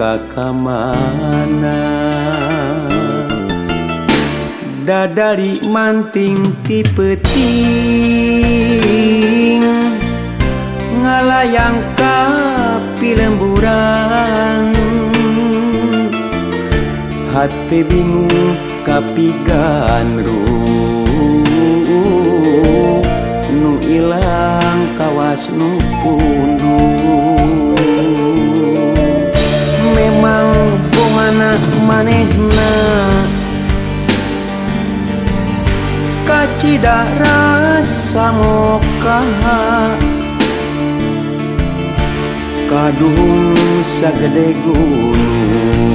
kakamana. Dadari manting ti peting. Ngalayang ka pilemburan hati bingung kapigan nu ilang kawas nu punung memang bongana manehna kacida rasa moka kadung sagede gunung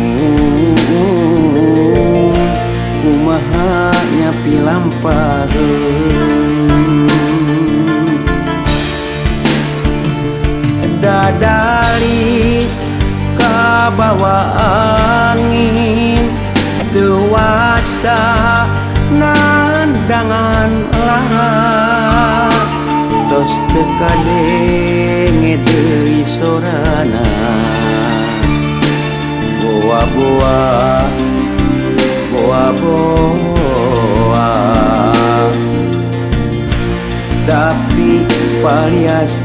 kumaha nyapi lampaheun dadali bawa angin Dewasa nandangan lara Tos tekadenge deui sorana Boa-boa Boa-boa. Tapi parias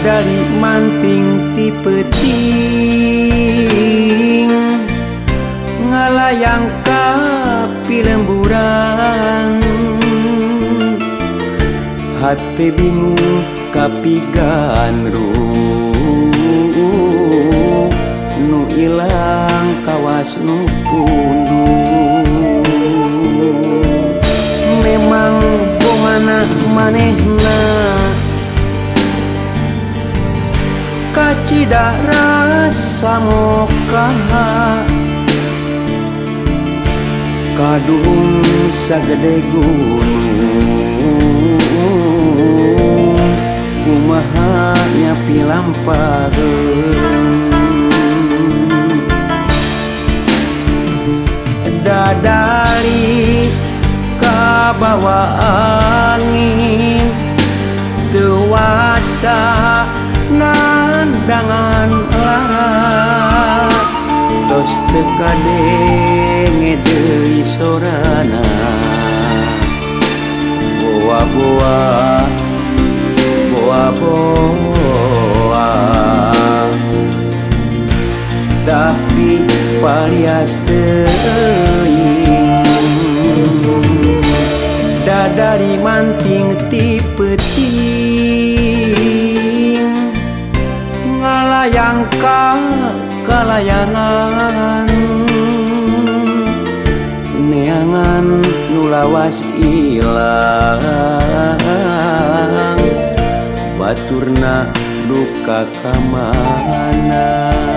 dari manting tipeting ngalayang ka pilemburan hati bingung kapigan nu ilang kawas nu kundu. Memang bongana manehna. Kacida rasa moka. Kadung sagede gunung kumaha nyapi lampaheun dadari kabawa angin dewasa nandangan lara tos tekadenge deui sorana. Boa boa boa boa tapi palias teuing dadari manting tipeting yang kalayanan neangan nulawas ilang baturna duka kamana.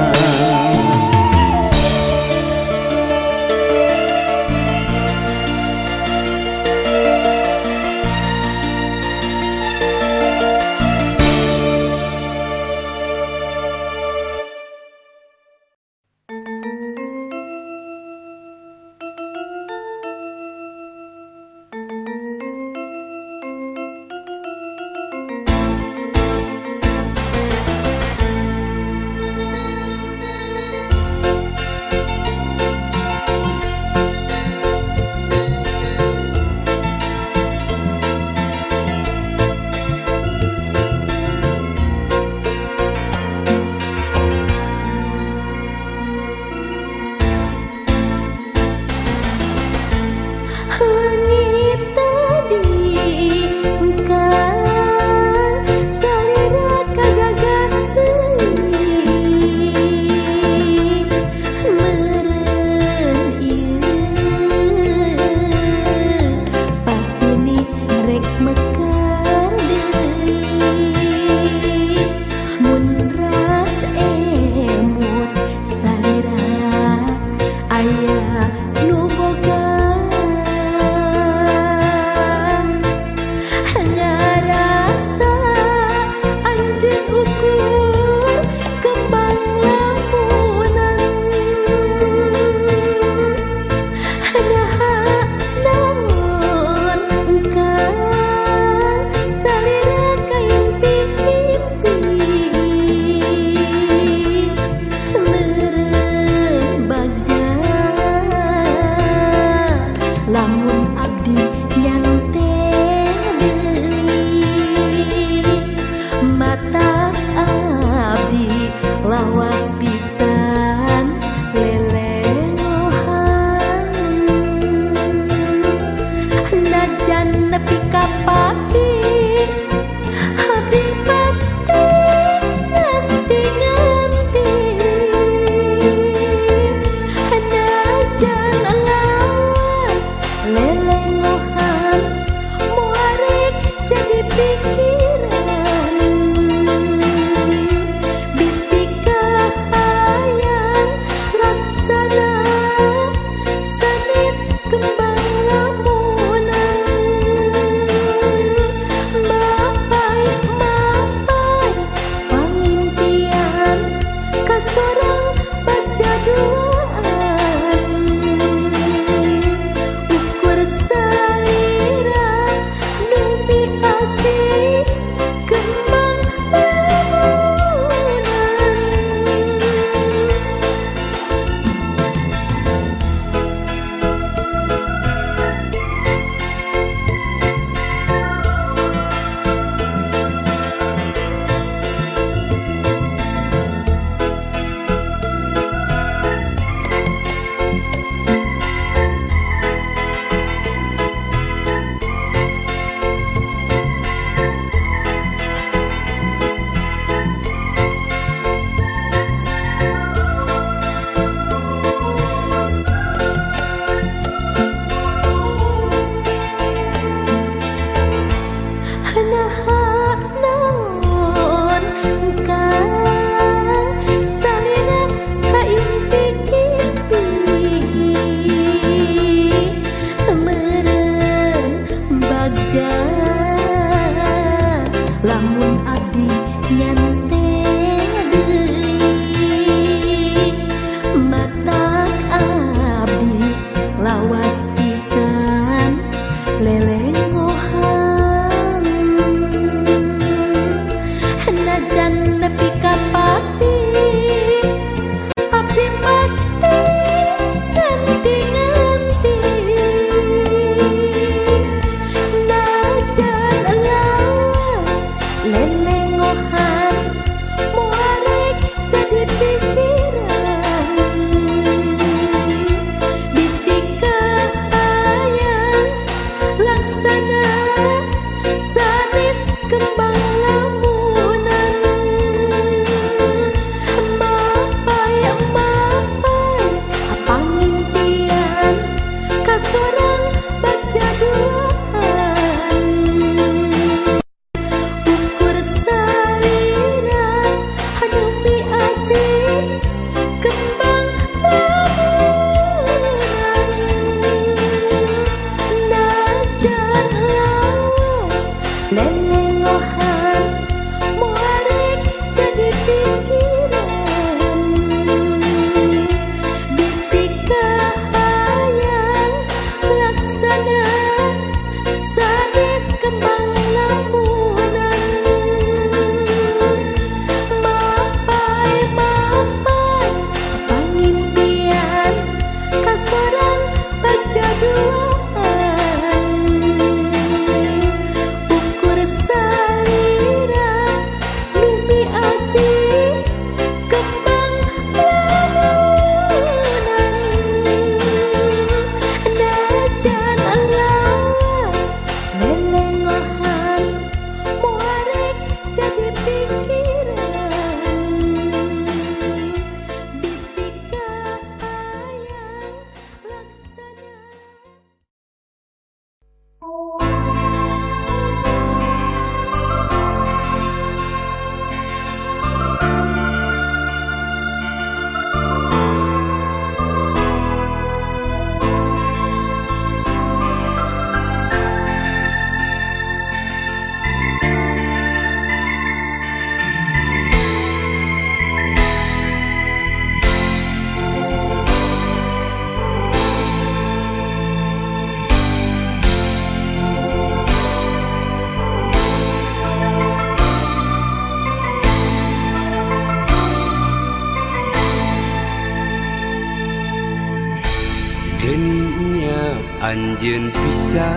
anjen pisan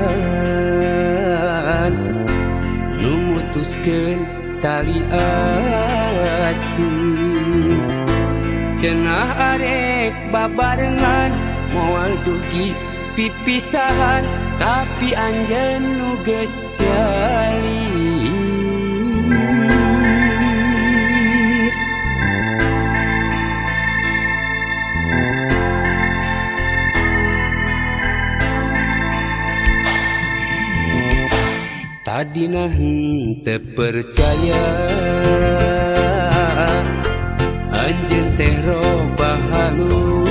memutuskan tali asih cenah arek babarengan moal dugi pipisahan tapi anjen nuges jali. Adinah terpercaya. Anjen teh roba haluan.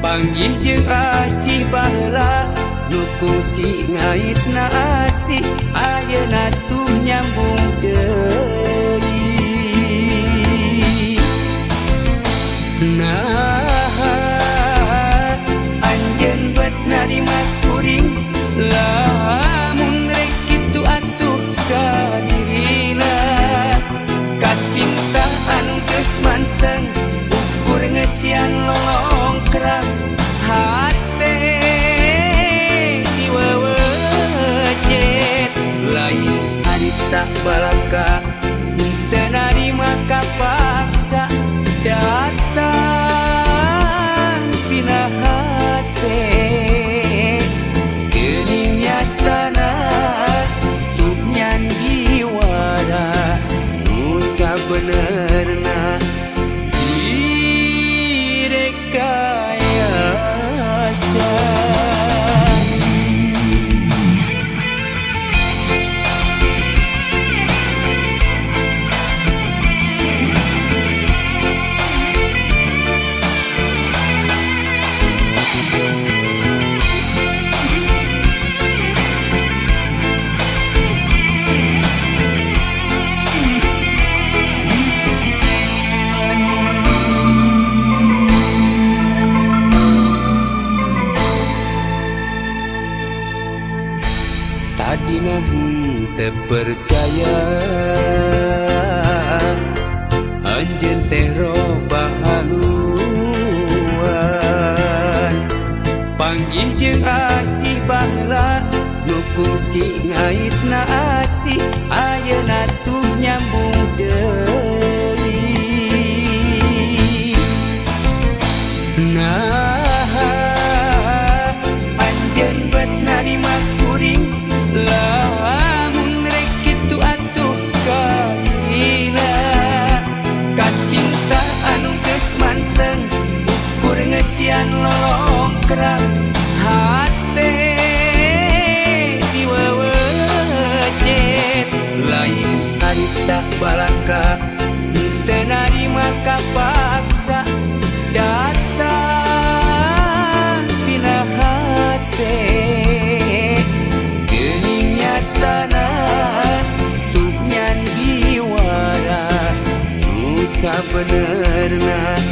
Panggih jeung asih baheula Nuku si ngait na ati. Ayeuna tuh nyambung but I percaya haluan tehrobaan Panggijeng asih Bangla nuku si ngait na tak balaka Tenari maka paksa datang tina hati Gening nyatana tuk nyan diwara Nusa benerna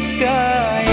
கிடைக்காய்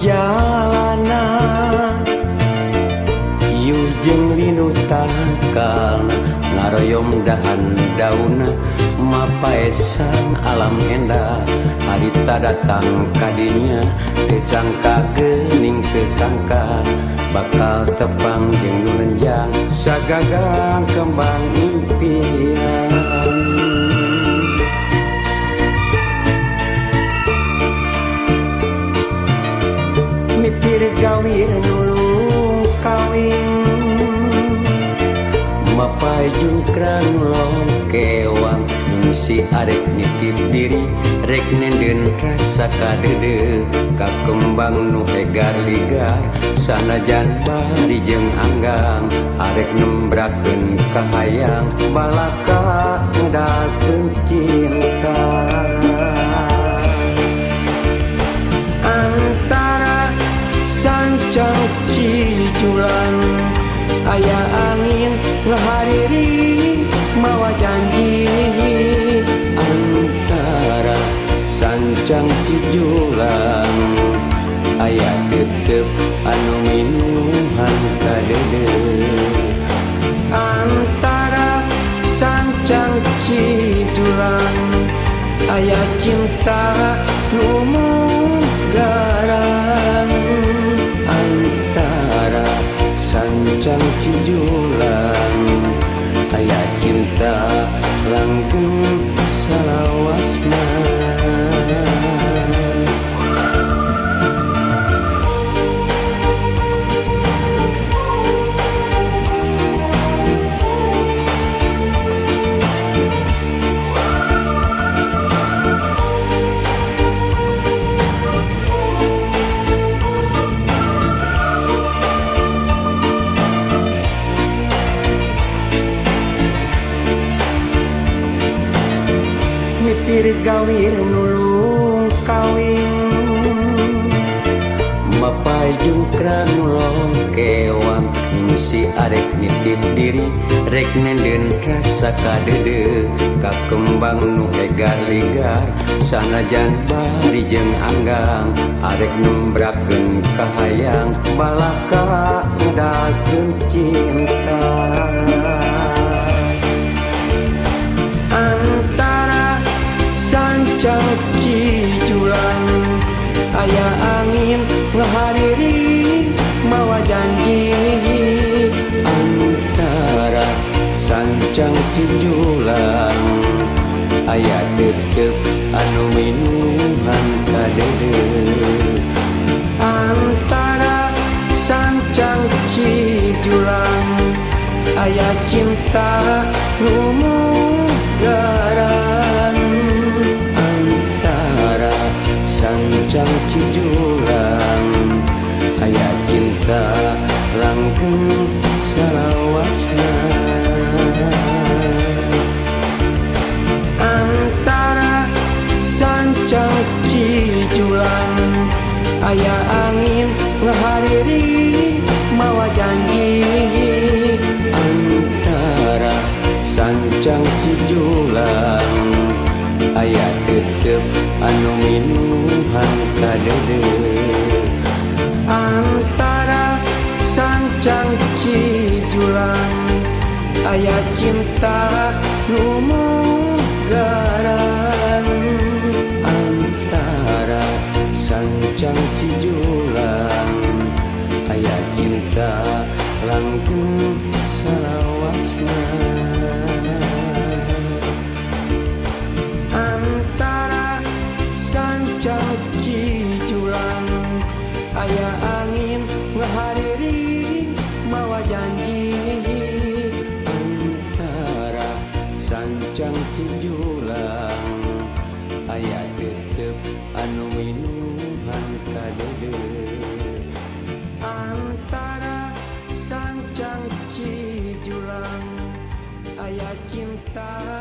jalana Iu jeung linu tangkal ngaroyom dahan dauna. Mapaesan alam endah harita datang kadinya kesangka gening kesangka bakal tepang jeung nulenjang sagagang kembang impian. gawin nulung kawin. Mapaju kranulong kewang Misi arek nitip diri. Rek nenden rasa kadede Kakembang nu egar ligar. Sanajan bari jeung anggang Arek nembrakeun kahayang. Balaka ngedaken cinta ciculang Aya angin ngahadiri mawa janji antara sancang cijulang Aya tetep anu minuman kadede antara sancang cijulang Aya cinta lumur Cang cijulang ayat cinta lang Gawir nulung kawin. Mapajungkranulong kewan misi arek nitip diri. Rek nenden rasa kadede kakembang nu egar-ligar sanajan bari jeung anggang arek nembrakeun kahayang. Balaka dakeun cinta. dedep anu minuman kadede antara sancang cijulang aya cinta cinta lumunggaran antara sancang cijulang aya cinta langgeng salawasna. Sancang cijulang aya angin ngahadiri mawa janji. Antara sancang cijulang. Aya tetep anu minuman kadede antara sancang cijulang. Aya cinta numu can cijulang ayat cinta langkung salawasna estar.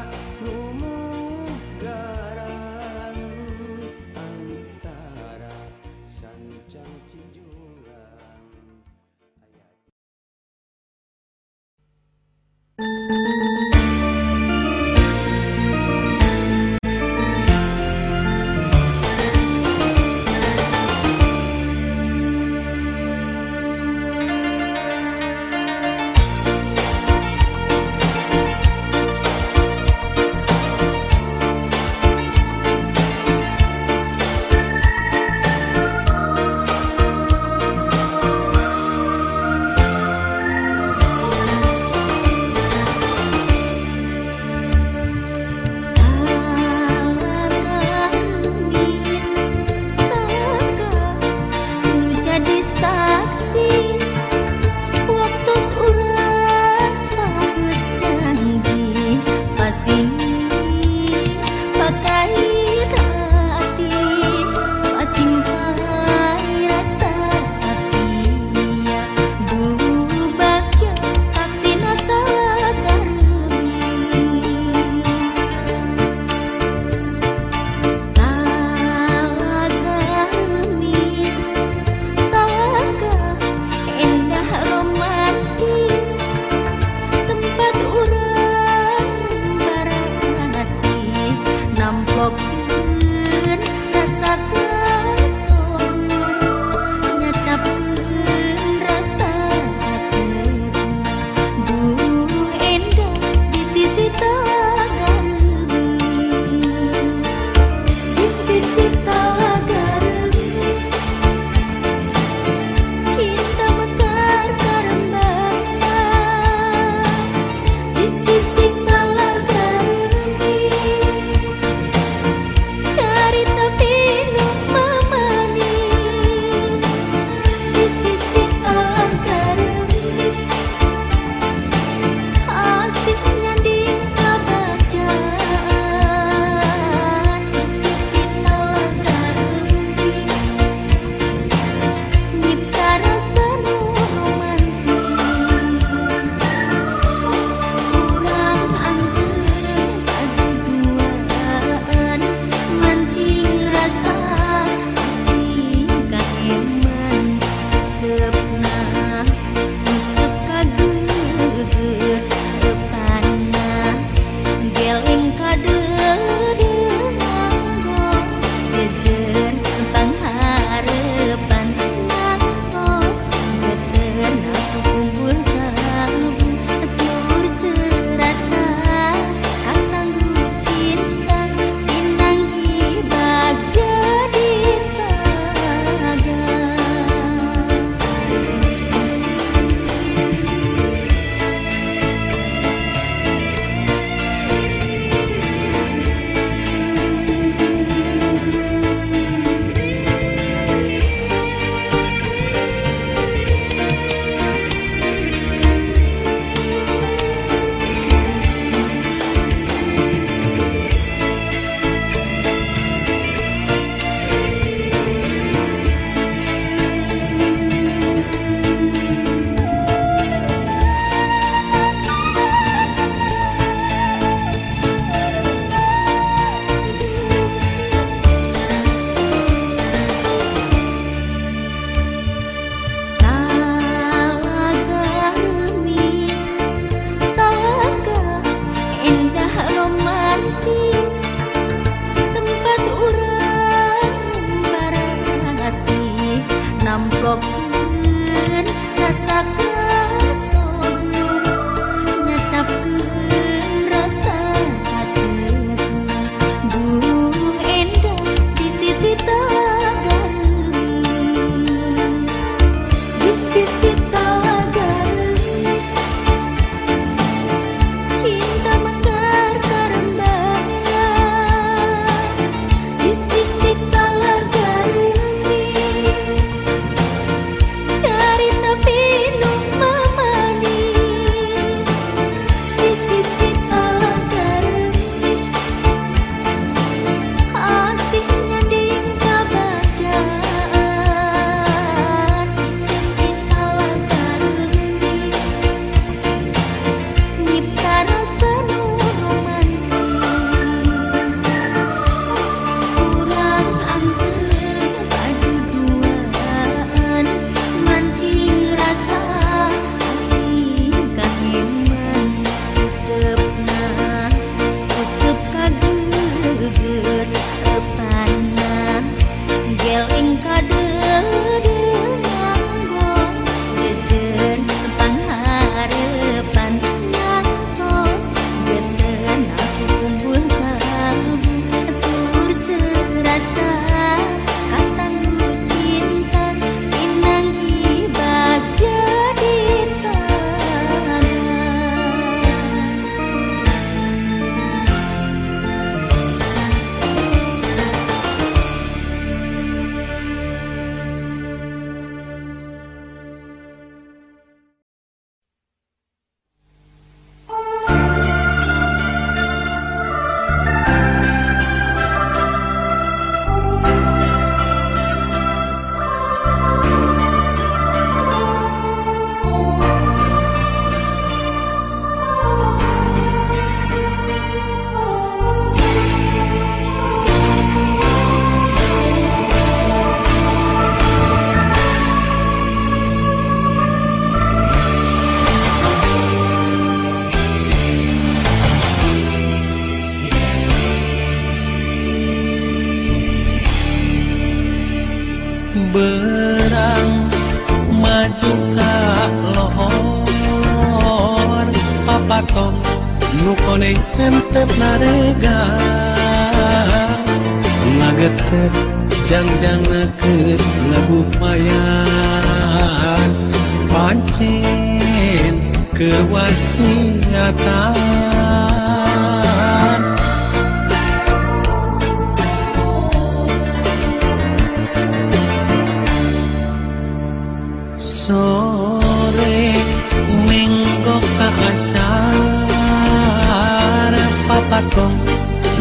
akong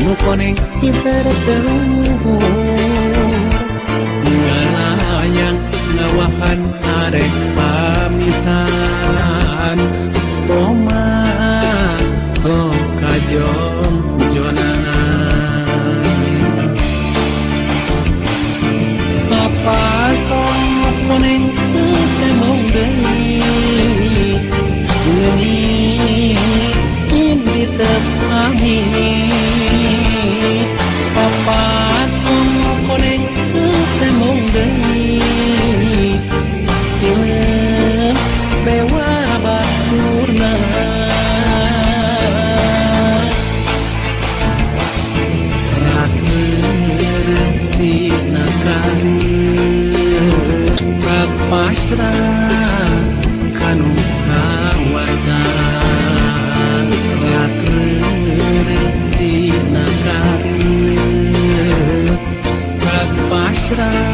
nu koning berterungayang nawahan arek pamitan Roma Mami. será?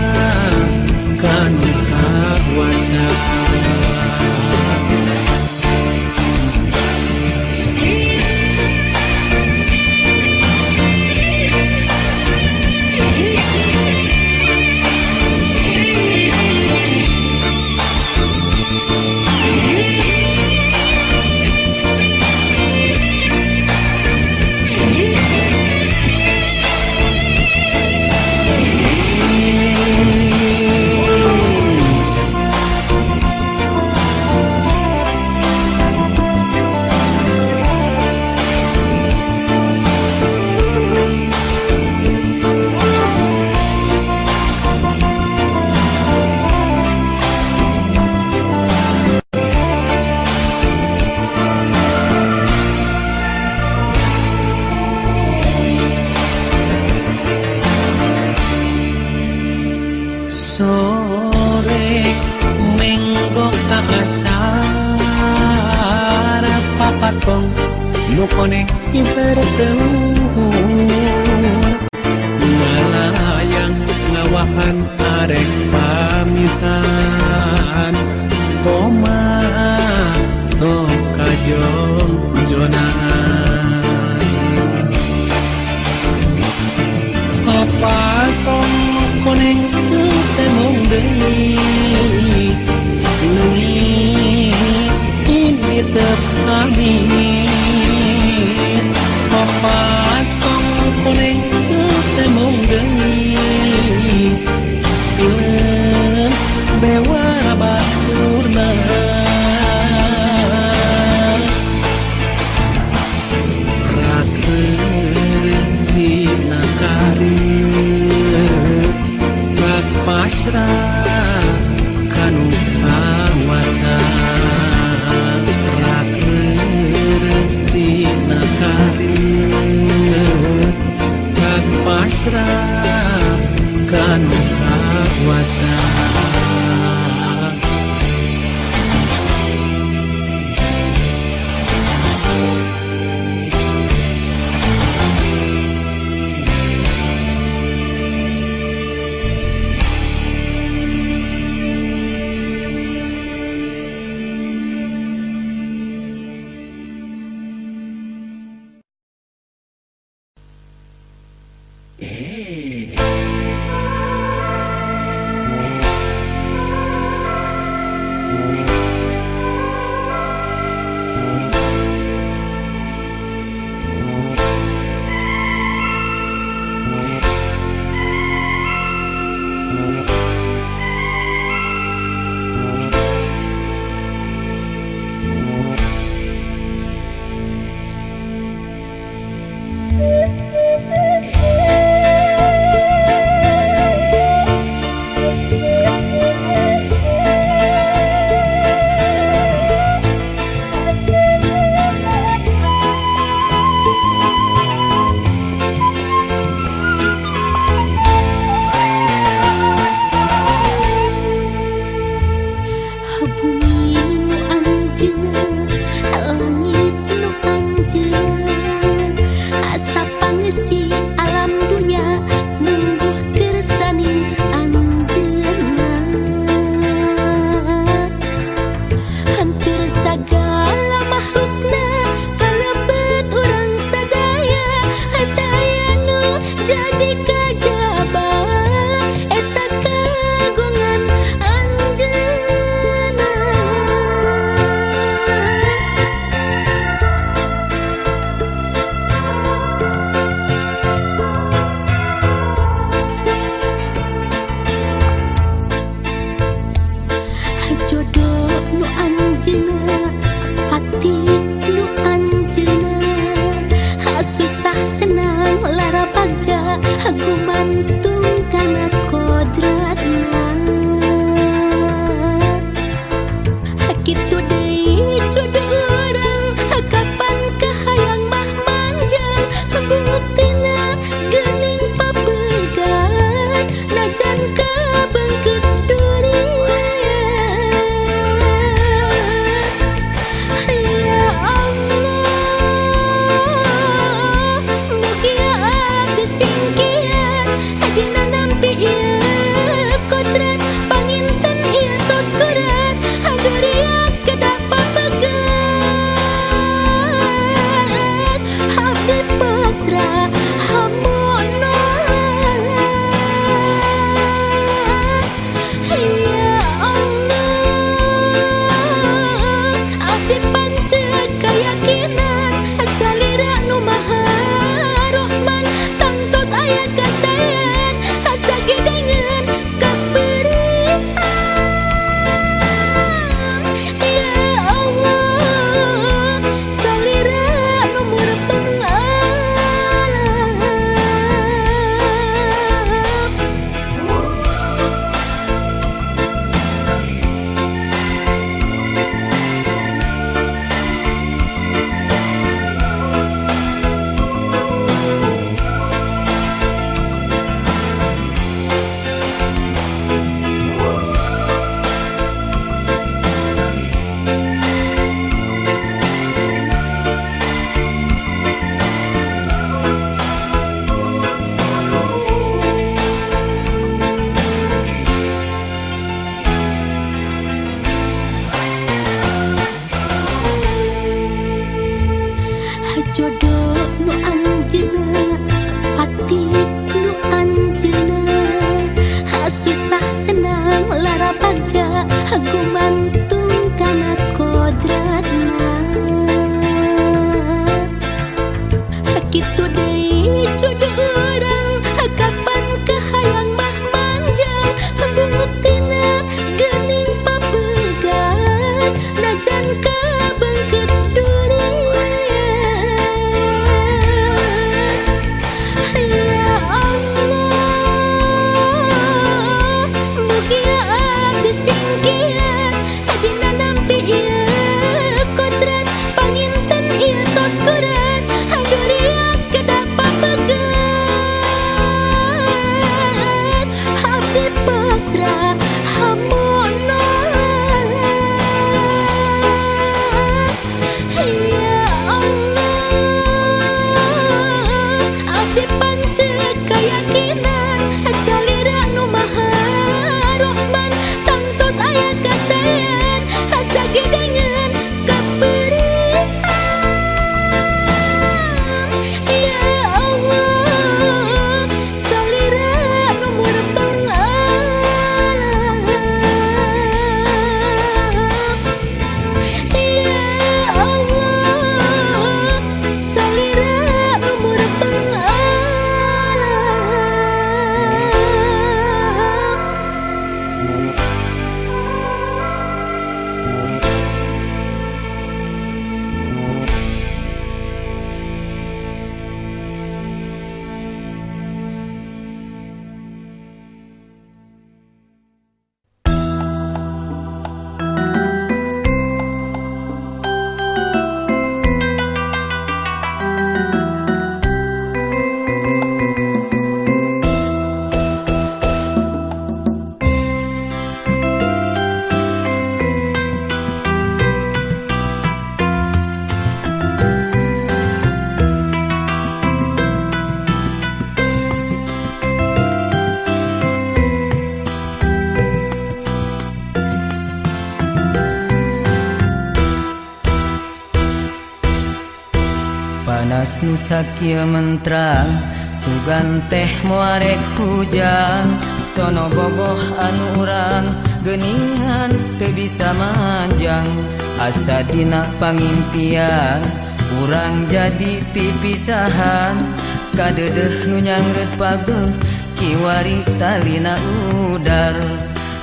sakia menterang sugan teh muarek hujan. Sono bogoh anu urang geningan te bisa manjang. Asa dina pangimpian kurang jadi pipisahan. Kadedeh nunyangret pageuh kiwari talina udar.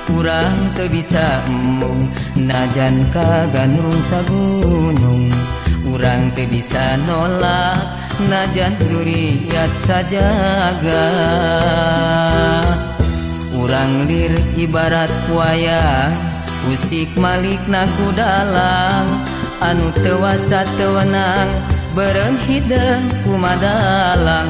Kurang te bisa embung najan kaganrung sagunung urang te bisa nolak Najan duriat sajaga. Urang lir ibarat wayang Usik Malik naku dalang. Anu tewasa tewenang Bereng hideng kumadalang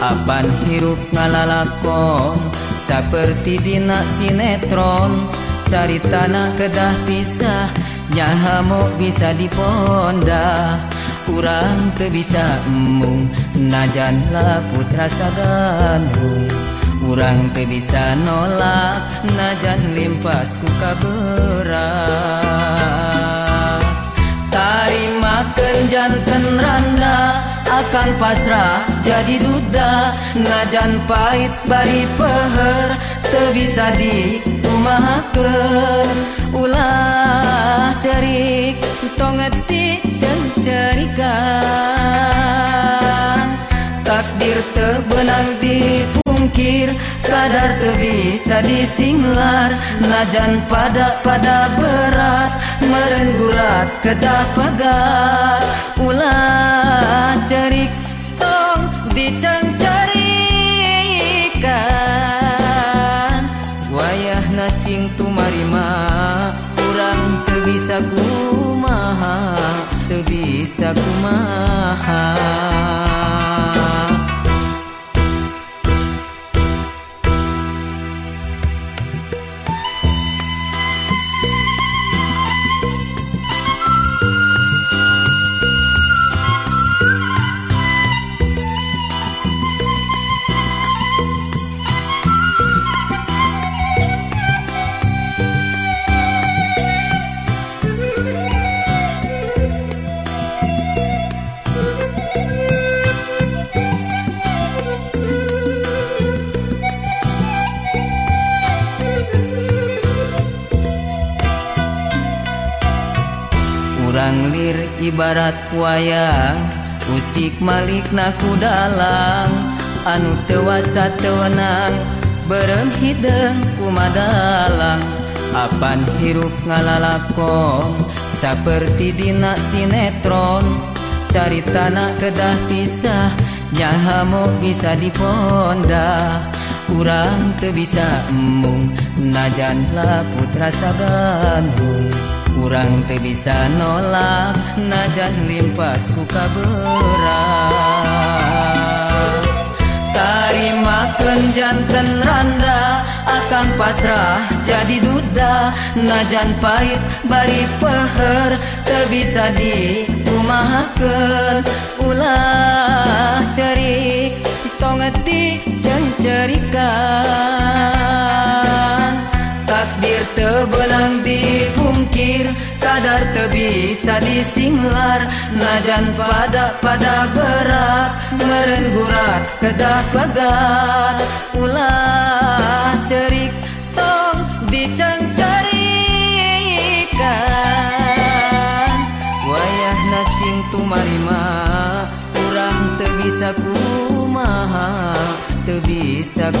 Apan hirup ngalalakon Seperti dina sinetron. Cari tanah kedah pisah Nyaha mau bisa diponda. kurang ke bisa emmung najanlah putra sagandung. Kurang ke bisa nolak najan limpas ku kaberat. Tarimakan jantan randa akan pasrah jadi duda. Najan pahit bari peher teu bisa di diumahakeun ulah cerik tongeti cencerikan takdir tebenang dipungkir kadar teu bisa disinglar najan pada pada berat merenggurat kedah pegat. Ulah cerik tong dicencerikan सकूमा महा तो भी सकूमा ibarat wayang musik Malik naku dalang. Anu tewasa tewenang berem hidung kumadalang Apan hirup ngalalakon seperti dina sinetron. Cari tanah kedah pisah nyahamu bisa diponda. Kurang te bisa embung najanlah putra sagandung kurang teu bisa nolak najan limpas ku kaberat tarimakeun janten randa akan pasrah jadi duda. Najan pahit bari peher teu bisa dikumahakeun ulah cerik tongeti cencerikan takdir tebelang dipungkir kadar teu bisa disinglar najan pada pada berat merenggurat kedah pegat. Ulah cerik tong dicencerikan wayah nacing tumarima kurang teu bisa kumaha teu bisa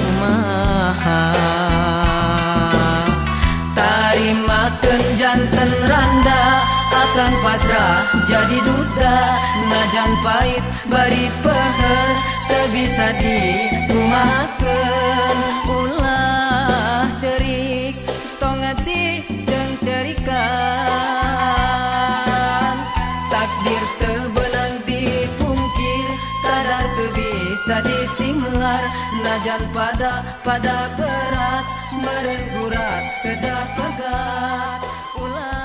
kumaha tarimakeun janten randa akan pasrah jadi duda najan pahit bari peher teu bisa dikumahakeun ulah cerik tongeti jeung cerikan. Takdir tebenang dipungkir kadar teu bisa disinglar najan pada pada berat merenggurat kedah pegat ulah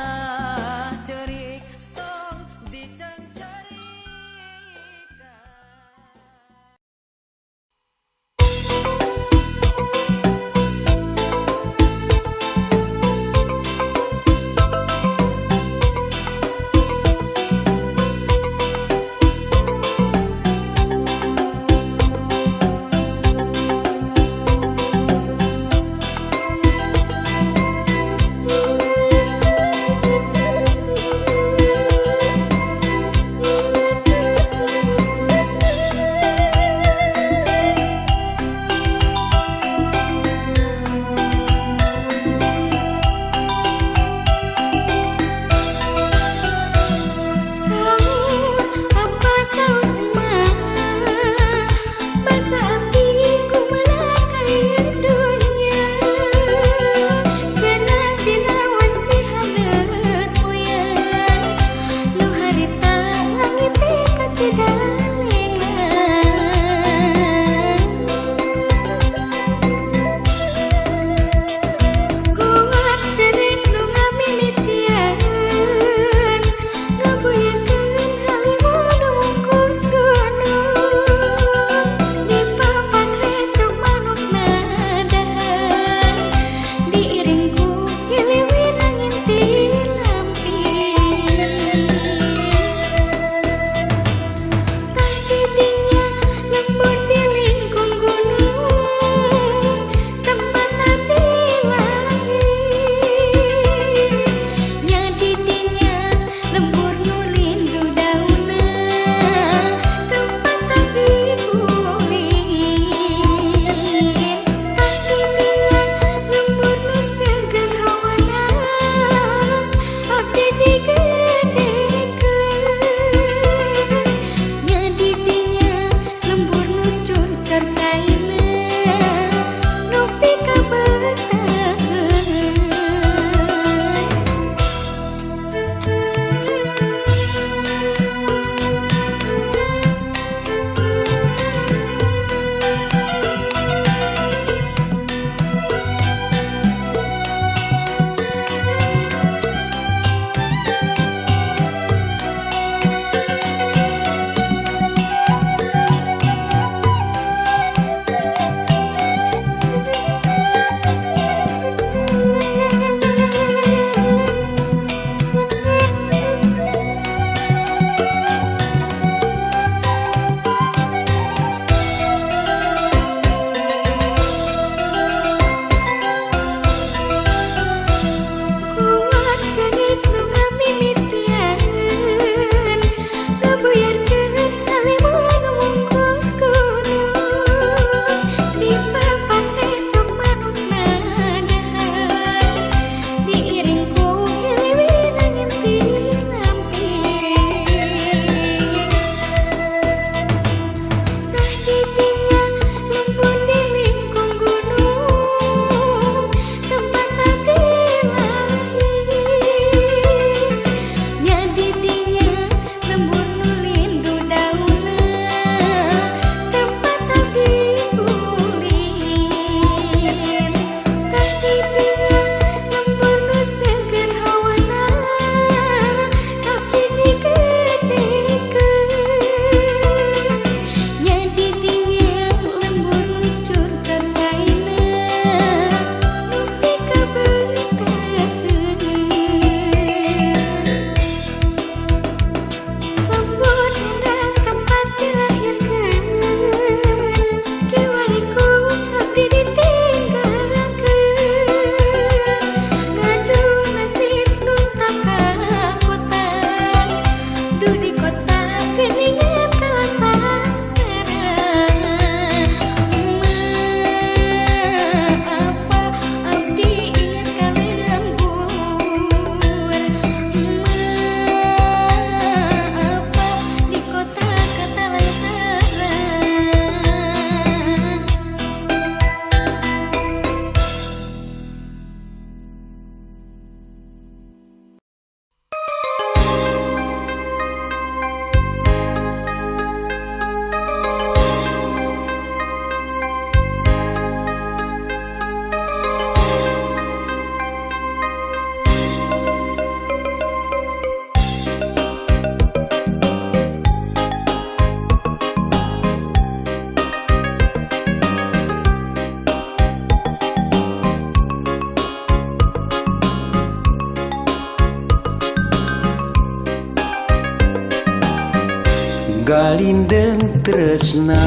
Krisna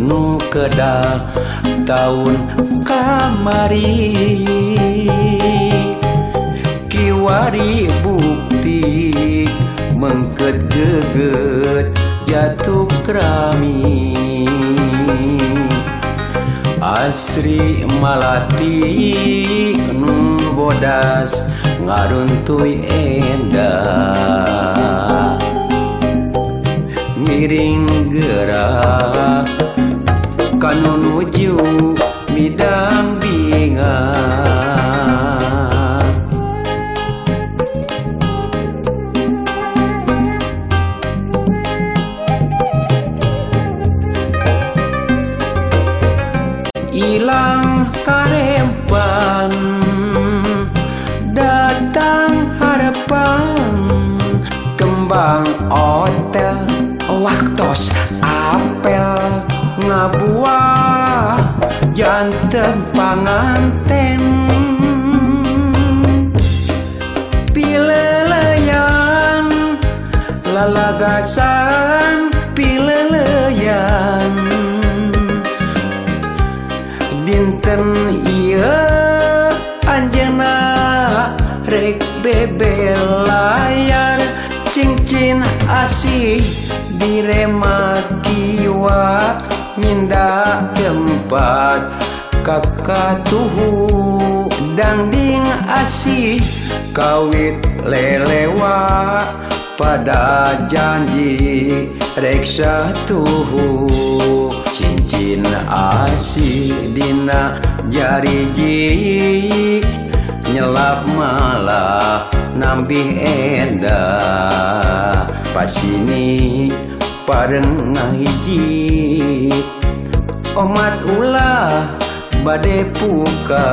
nukeda tahun kamari. Kiwari bukti mengket geget jatuh kerami. Asri Malati nu bodas ngaruntuy ilang karempan datang harapan kembang hotel waktos apel ngabuah janten panganten. Pileleyan lalagasan asih diremat kiwa nyinda tempat kakak tuhu dangding asih kawit lelewa pada janji reksa tuhu. Cincin asih dina jari ji nyelap malah nambih endah pasini pareng ngahiji. Omat ulah bade puka.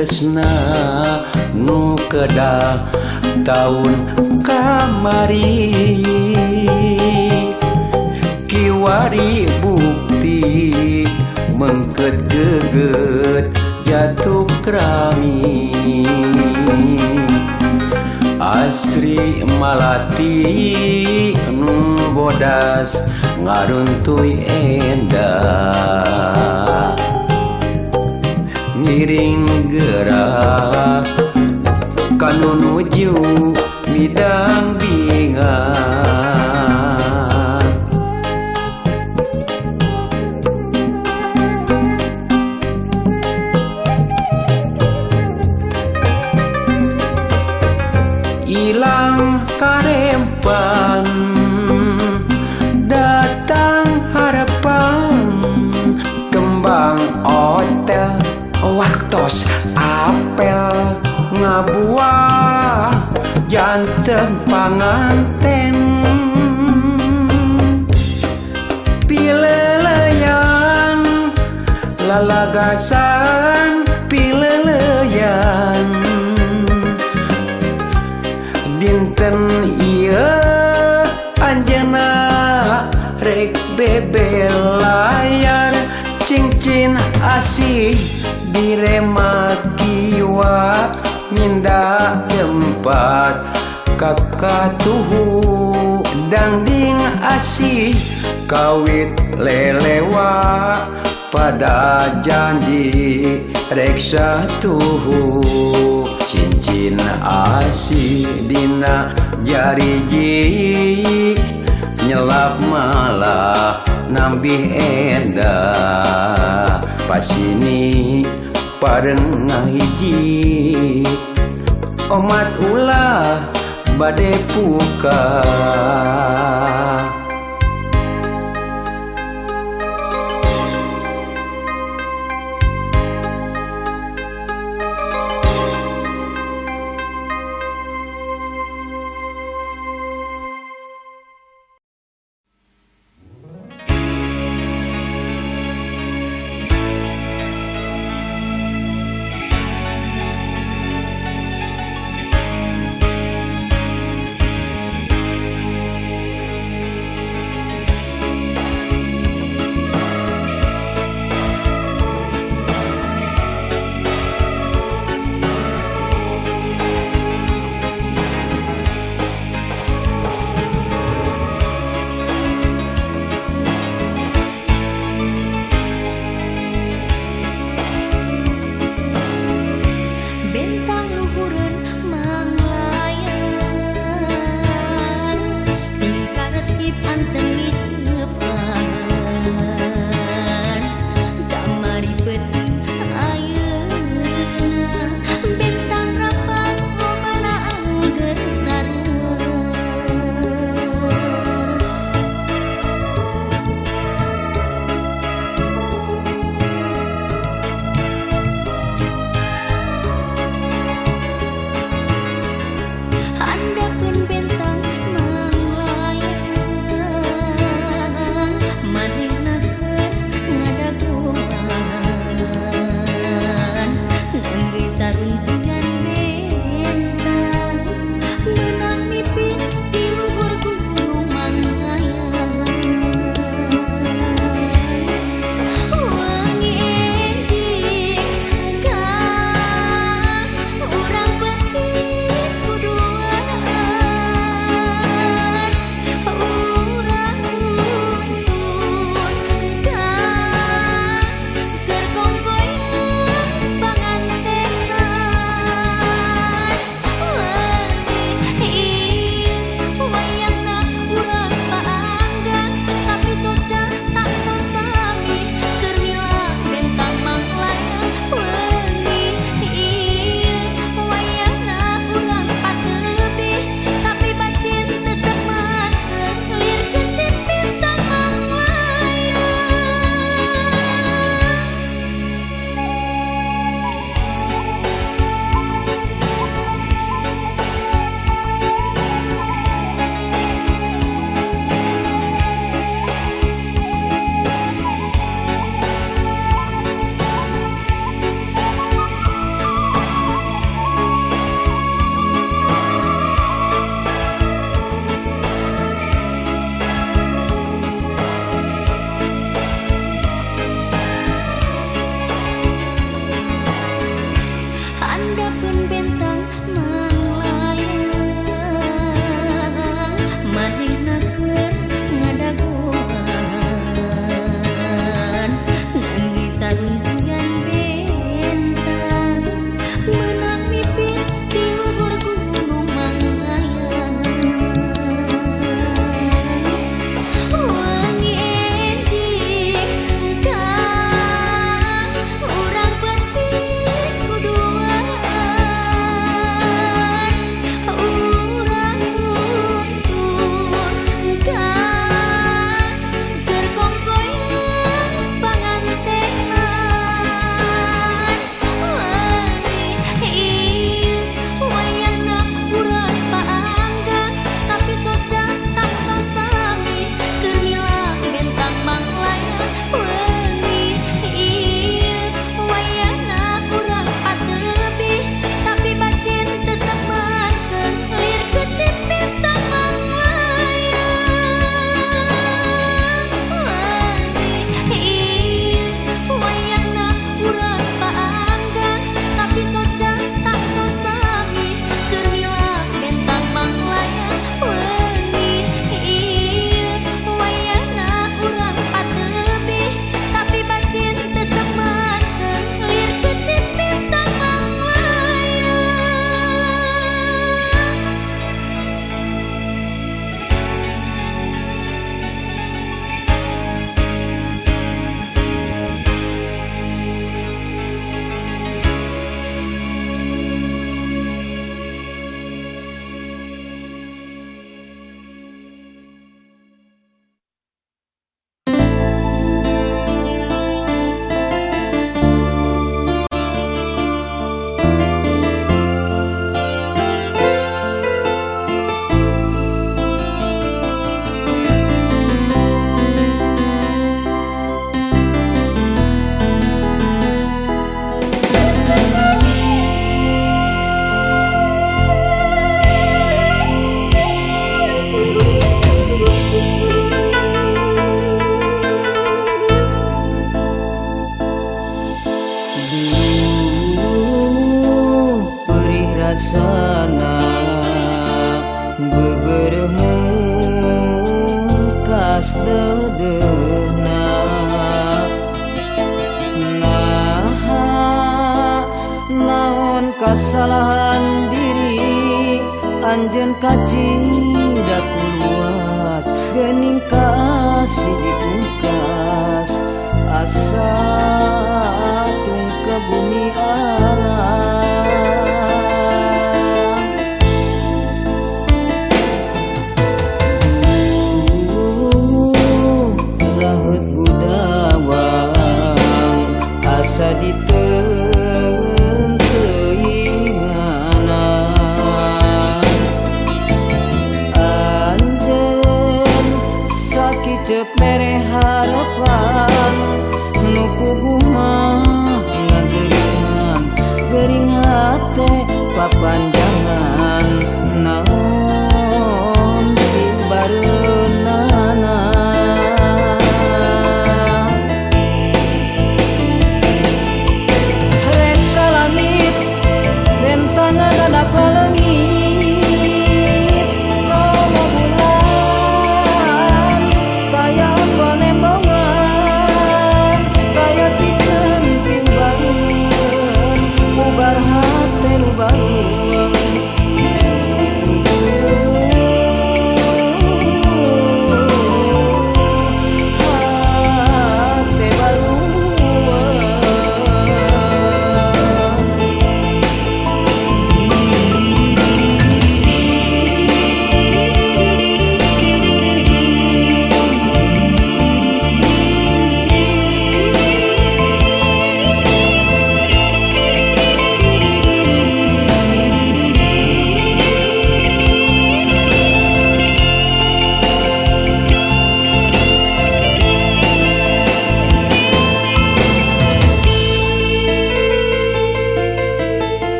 tresna nu kedah tahun kamari. Kiwari bukti mengket-geget jatuh kerami. Asri Malati nu bodas ngaruntui endah piring gerak kan nuju midang binga ngabuah janten panganten pileleyan lalagasan pileleyan dinten iya anjena rek bebe layar cincin asih direma kiwa indah tempat. Kakak tuhu dangding asih kawit lelewa. Pada janji reksa tuhu. Cincin asih dina jariji nyelap malah nambi endah pasini pareng ngahiji omat ulah bade puka.